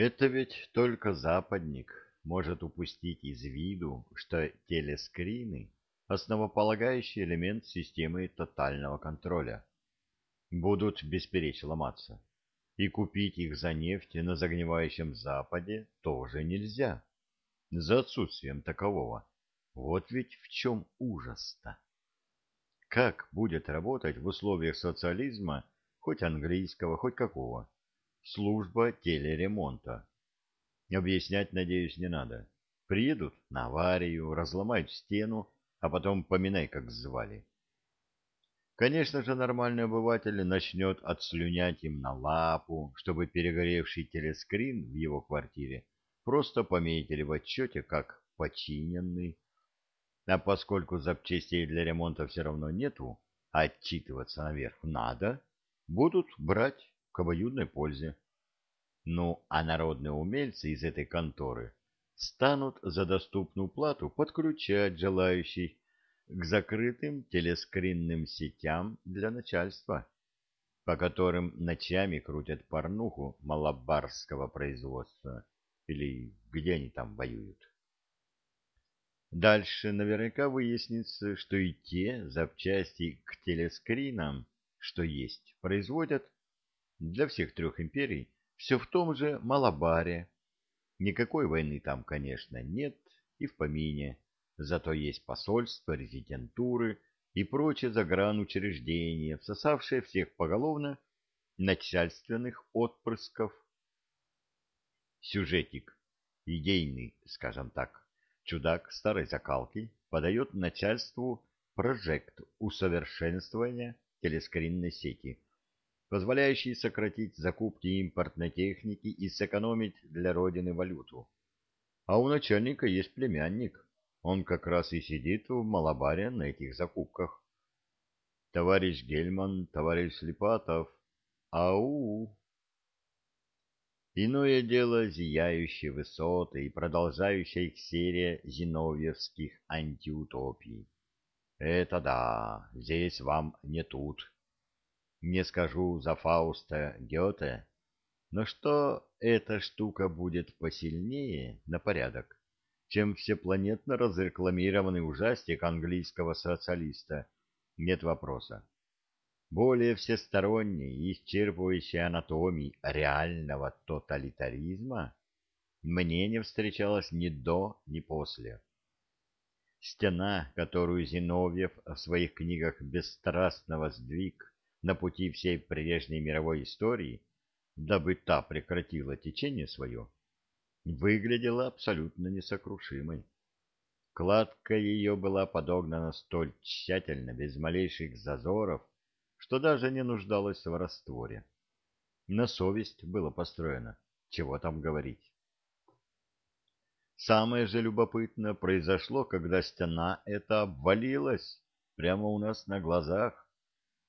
Это ведь только западник может упустить из виду, что телескрины – основополагающий элемент системы тотального контроля. Будут бесперечь ломаться. И купить их за нефть на загнивающем Западе тоже нельзя. За отсутствием такового. Вот ведь в чем ужас-то. Как будет работать в условиях социализма, хоть английского, хоть какого, служба телеремонта? Объяснять, надеюсь, не надо. Приедут на аварию, разломают стену, а потом поминай, как звали. Конечно же, нормальный обыватель начнет отслюнять им на лапу, чтобы перегоревший телескрин в его квартире просто пометили в отчете как починенный. А поскольку запчастей для ремонта все равно нету, отчитываться наверх надо, будут брать к обоюдной пользе. Ну, а народные умельцы из этой конторы станут за доступную плату подключать желающих к закрытым телескринным сетям для начальства, по которым ночами крутят порнуху малабарского производства, или где они там воюют. Дальше наверняка выяснится, что и те запчасти к телескринам, что есть, производят для всех трех империй все в том же Малабаре. Никакой войны там, конечно, нет и в помине. Зато есть посольства, резидентуры и прочие загранучреждения, всосавшие всех поголовно начальственных отпрысков. Сюжетик. Идейный, скажем так. Чудак старой закалки подает начальству прожект усовершенствования телескринной сети позволяющий сократить закупки импортной техники и сэкономить для Родины валюту. А у начальника есть племянник. Он как раз и сидит в Малабаре на этих закупках. Товарищ Гельман, товарищ Липатов. Ау! Иное дело зияющие высоты и продолжающая их серия зиновьевских антиутопий. Это да, здесь вам не тут. Не скажу за Фауста Гёте, но что эта штука будет посильнее на порядок, чем всепланетно разрекламированный ужастик английского социалиста, нет вопроса. Более всесторонней и исчерпывающей анатомии реального тоталитаризма мне не встречалось ни до, ни после. Стена, которую Зиновьев в своих книгах бесстрастно воздвиг, на пути всей прежней мировой истории, дабы та прекратила течение свое, выглядела абсолютно несокрушимой. Кладка ее была подогнана столь тщательно, без малейших зазоров, что даже не нуждалась в растворе. На совесть было построено, чего там говорить. Самое же любопытное произошло, когда стена эта обвалилась прямо у нас на глазах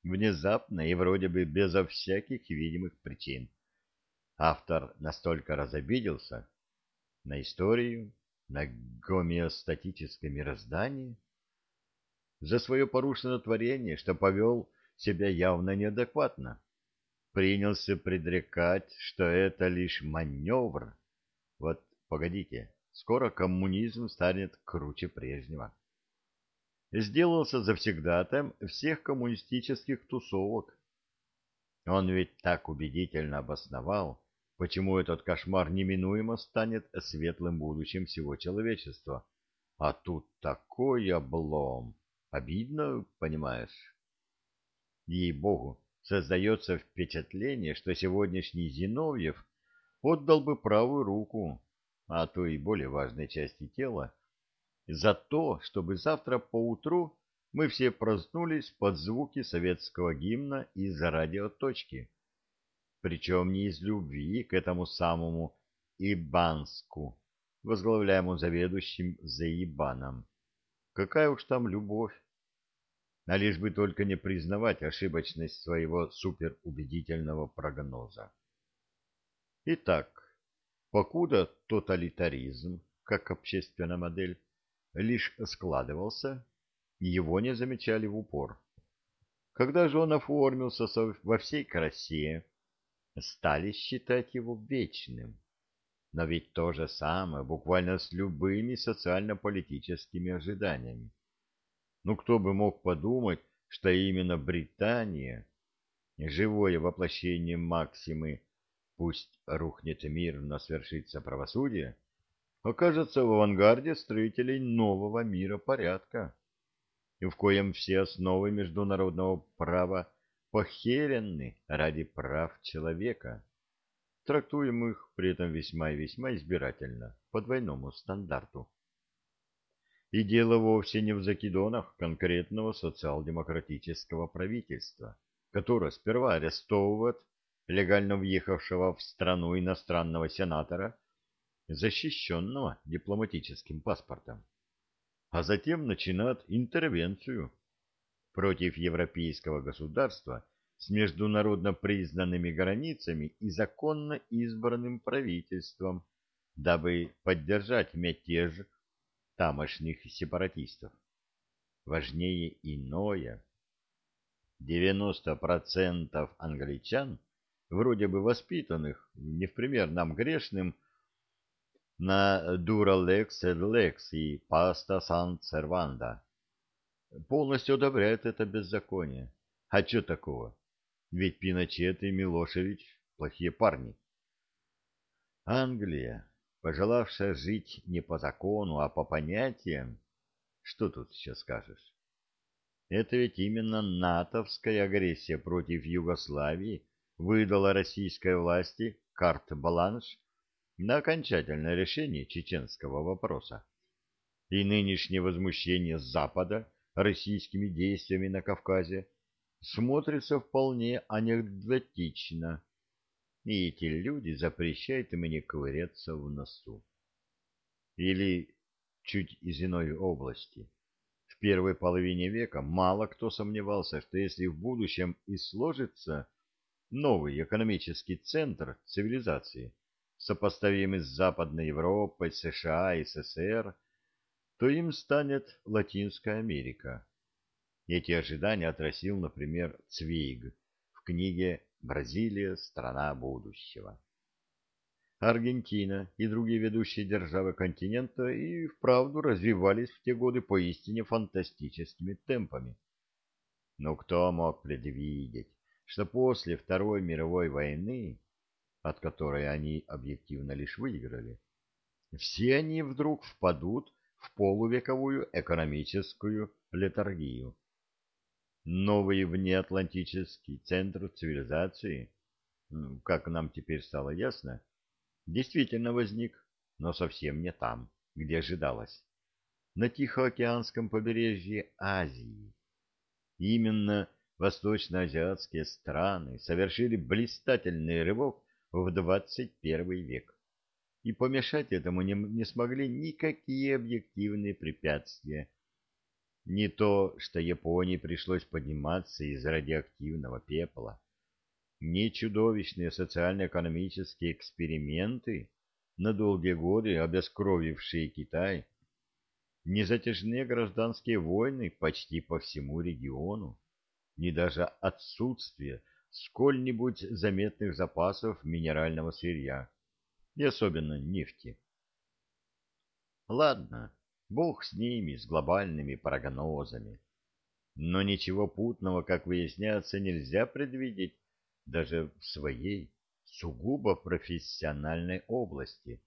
внезапно и вроде бы безо всяких видимых причин. Автор настолько разобиделся на историю, на гомеостатическое мироздание, за свое порушенное творение, что повел себя явно неадекватно, принялся предрекать, что это лишь маневр. Вот, погодите, скоро коммунизм станет круче прежнего сделался завсегдатаем всех коммунистических тусовок. Он ведь так убедительно обосновал, почему этот кошмар неминуемо станет светлым будущим всего человечества. А тут такой облом. Обидно, понимаешь? Ей-богу, создается впечатление, что сегодняшний Зиновьев отдал бы правую руку, а то и более важной части тела, за то, чтобы завтра поутру мы все проснулись под звуки советского гимна из радиоточки. Причем не из любви к этому самому Ибанску, возглавляемому заведующим Заибаном. Какая уж там любовь! А лишь бы только не признавать ошибочность своего суперубедительного прогноза. Итак, покуда тоталитаризм, как общественная модель, лишь складывался, его не замечали в упор. Когда же он оформился во всей красе, стали считать его вечным. Но ведь то же самое буквально с любыми социально-политическими ожиданиями. Ну кто бы мог подумать, что именно Британия, живое воплощение Максимы «пусть рухнет мир, но свершится правосудие», окажется в авангарде строителей нового мира порядка, в коем все основы международного права похерены ради прав человека, трактуемых при этом весьма и весьма избирательно, по двойному стандарту. И дело вовсе не в закидонах конкретного социал-демократического правительства, которое сперва арестовывает легально въехавшего в страну иностранного сенатора, защищенного дипломатическим паспортом, а затем начинает интервенцию против европейского государства с международно признанными границами и законно избранным правительством, дабы поддержать мятеж тамошних сепаратистов. Важнее иное. 90% англичан, вроде бы воспитанных, не в пример нам грешным, на «Дура лекс эд лекс» и «Паста сан серванда», полностью одобряют это беззаконие. А что такого? Ведь Пиночет и Милошевич — плохие парни. Англия, пожелавшая жить не по закону, а по понятиям, что тут еще скажешь? Это ведь именно натовская агрессия против Югославии выдала российской власти карт-баланш на окончательное решение чеченского вопроса. И нынешнее возмущение Запада российскими действиями на Кавказе смотрится вполне анекдотично и эти люди запрещают мне ковыряться в носу. Или чуть из иной области. В первой половине века мало кто сомневался, что если в будущем и сложится новый экономический центр цивилизации, сопоставимый с Западной Европой, США и СССР, то им станет Латинская Америка. Эти ожидания отразил, например, Цвейг в книге Бразилия – страна будущего. Аргентина и другие ведущие державы континента и вправду развивались в те годы поистине фантастическими темпами. Но кто мог предвидеть, что после Второй мировой войны, от которой они объективно лишь выиграли, все они вдруг впадут в полувековую экономическую летаргию, новый внеатлантический центр цивилизации, как нам теперь стало ясно, действительно возник, но совсем не там, где ожидалось, на Тихоокеанском побережье Азии. Именно восточноазиатские страны совершили блистательный рывок в 21 век, и помешать этому не, не смогли никакие объективные препятствия, не то, что Японии пришлось подниматься из радиоактивного пепла, не чудовищные социально-экономические эксперименты, на долгие годы обескровившие Китай, не затяжные гражданские войны почти по всему региону, ни даже отсутствие сколь-нибудь заметных запасов минерального сырья, и особенно нефти. Ладно, Бог с ними, с глобальными прогнозами. Но ничего путного, как выясняется, нельзя предвидеть даже в своей сугубо профессиональной области.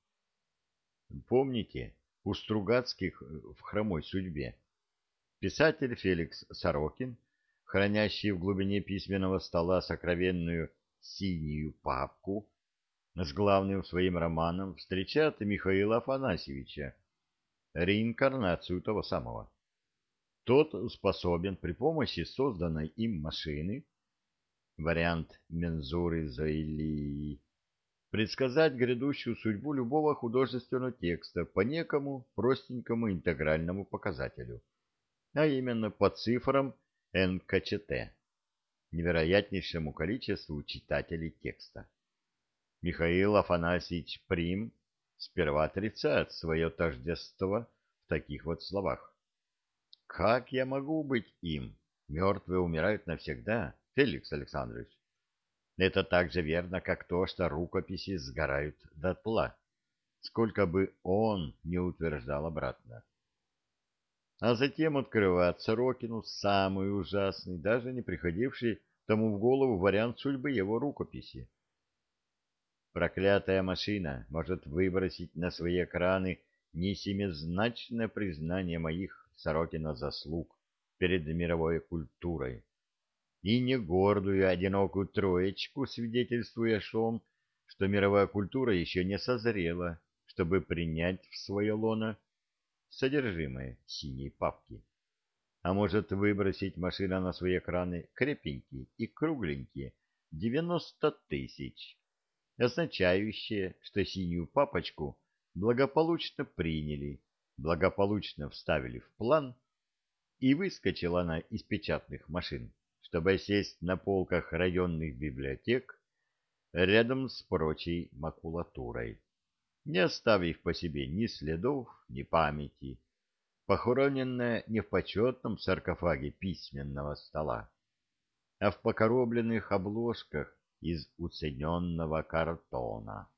Помните у Стругацких в хромой судьбе? Писатель Феликс Сорокин, хранящий в глубине письменного стола сокровенную синюю папку с главным своим романом, встречает Михаила Афанасьевича, реинкарнацию того самого. Тот способен при помощи созданной им машины, вариант мензуры Зоили, предсказать грядущую судьбу любого художественного текста по некому простенькому интегральному показателю, а именно по цифрам НКЧТ, невероятнейшему количеству читателей текста. Михаил Афанасьевич Прим сперва отрицает свое тождество в таких вот словах. «Как я могу быть им? Мертвые умирают навсегда, Феликс Александрович». Это так же верно, как то, что рукописи сгорают дотла. сколько бы он не утверждал обратно. А затем открывать Сорокину самый ужасный, даже не приходивший тому в голову вариант судьбы его рукописи. Проклятая машина может выбросить на свои экраны не семизначное признание моих Сорокина заслуг перед мировой культурой, и не гордую одинокую троечку, свидетельствуя о что мировая культура еще не созрела, чтобы принять в свое лоно содержимое синей папки. А может выбросить машина на свои экраны крепенькие и кругленькие 90 тысяч, означающее, что синюю папочку благополучно приняли, благополучно вставили в план, и выскочила она из печатных машин, чтобы сесть на полках районных библиотек рядом с прочей макулатурой, не оставив по себе ни следов, ни памяти, похороненная не в почетном саркофаге письменного стола, а в покоробленных обложках из уцененного картона.